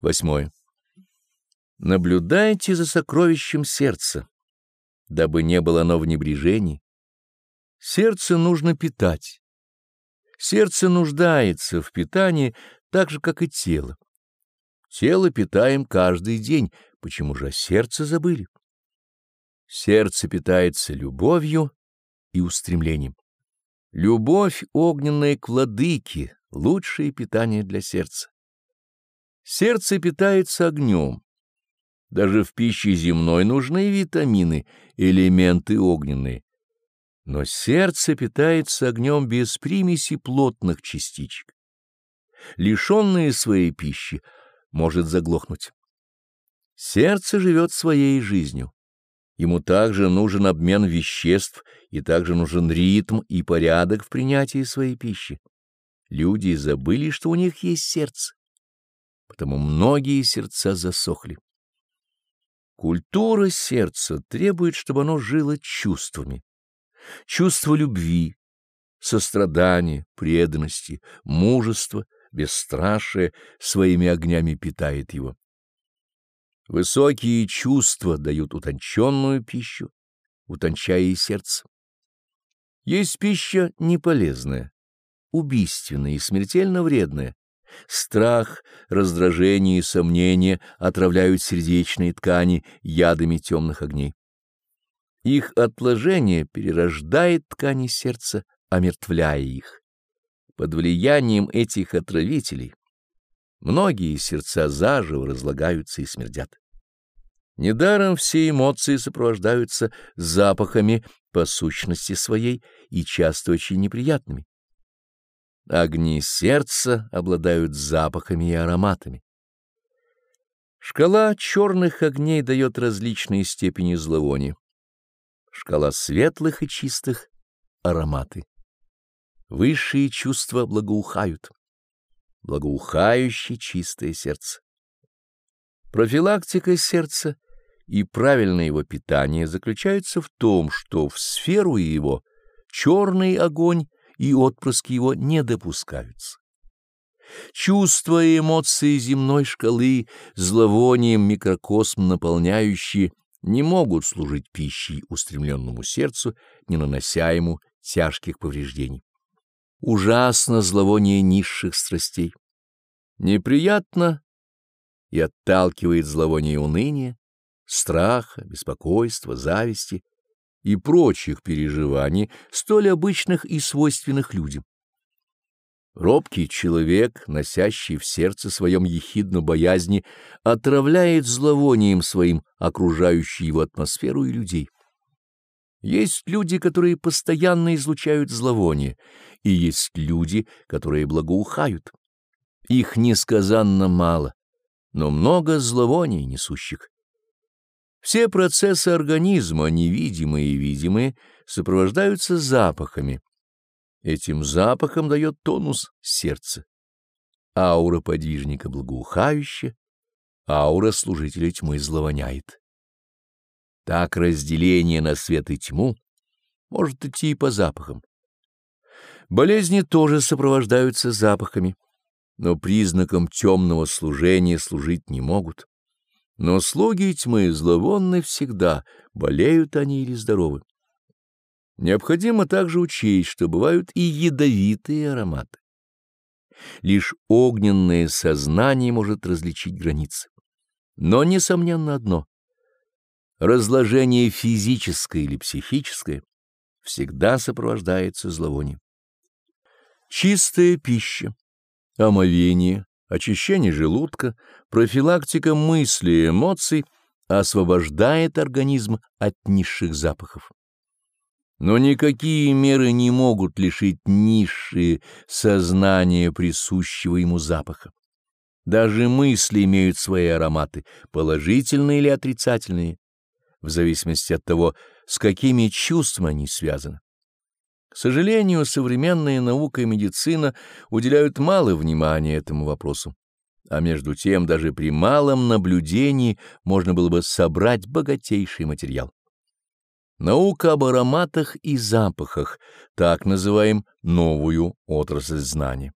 Восьмое. Наблюдайте за сокровищем сердца, дабы не было оно в небрежении. Сердце нужно питать. Сердце нуждается в питании так же, как и тело. Тело питаем каждый день, почему же о сердце забыли? Сердце питается любовью и устремлением. Любовь огненная к владыке — лучшее питание для сердца. Сердце питается огнем. Даже в пище земной нужны витамины, элементы огненные. Но сердце питается огнем без примеси плотных частичек. Лишенное своей пищи может заглохнуть. Сердце живет своей жизнью. Ему также нужен обмен веществ и также нужен ритм и порядок в принятии своей пищи. Люди забыли, что у них есть сердце потому многие сердца засохли. Культура сердца требует, чтобы оно жило чувствами. Чувство любви, сострадания, преданности, мужества, бесстрашие своими огнями питает его. Высокие чувства дают утонченную пищу, утончая и сердце. Есть пища неполезная, убийственная и смертельно вредная, Страх, раздражение и сомнение отравляют сердечные ткани ядами темных огней. Их отложение перерождает ткани сердца, омертвляя их. Под влиянием этих отравителей многие сердца заживо разлагаются и смердят. Недаром все эмоции сопровождаются запахами по сущности своей и часто очень неприятными. Огни сердца обладают запахами и ароматами. Шкала черных огней дает различные степени зловония. Шкала светлых и чистых — ароматы. Высшие чувства благоухают. Благоухающее чистое сердце. Профилактика сердца и правильное его питание заключаются в том, что в сферу его черный огонь и отпрыски его не допускаются. Чувства и эмоции земной шкалы, зловонием микрокосм наполняющие, не могут служить пищей устремленному сердцу, не нанося ему тяжких повреждений. Ужасно зловоние низших страстей. Неприятно и отталкивает зловоние уныния, страха, беспокойства, зависти, и прочих переживаний, столь обычных и свойственных людям. Робкий человек, носящий в сердце своем ехидну боязни, отравляет зловонием своим окружающую его атмосферу и людей. Есть люди, которые постоянно излучают зловоние, и есть люди, которые благоухают. Их несказанно мало, но много зловоний несущих. Все процессы организма, невидимые и видимые, сопровождаются запахами. Этим запахом дает тонус сердце. Аура подвижника благоухающая, аура служителя тьмы зловоняет. Так разделение на свет и тьму может идти и по запахам. Болезни тоже сопровождаются запахами, но признаком темного служения служить не могут. Но слуги тьмы зловонны всегда, болеют они или здоровы. Необходимо также учесть, что бывают и ядовитые ароматы. Лишь огненное сознание может различить границы. Но, несомненно, одно — разложение физическое или психическое всегда сопровождается зловонием. Чистая пища, омовение, очищение желудка, профилактика мыслей и эмоций освобождает организм от низших запахов. Но никакие меры не могут лишить низшие сознания присущего ему запаха. Даже мысли имеют свои ароматы, положительные или отрицательные, в зависимости от того, с какими чувствами они связаны. К сожалению, современная наука и медицина уделяют мало внимания этому вопросу, а между тем даже при малом наблюдении можно было бы собрать богатейший материал. Наука об ароматах и запахах, так называем новую отрасль знания.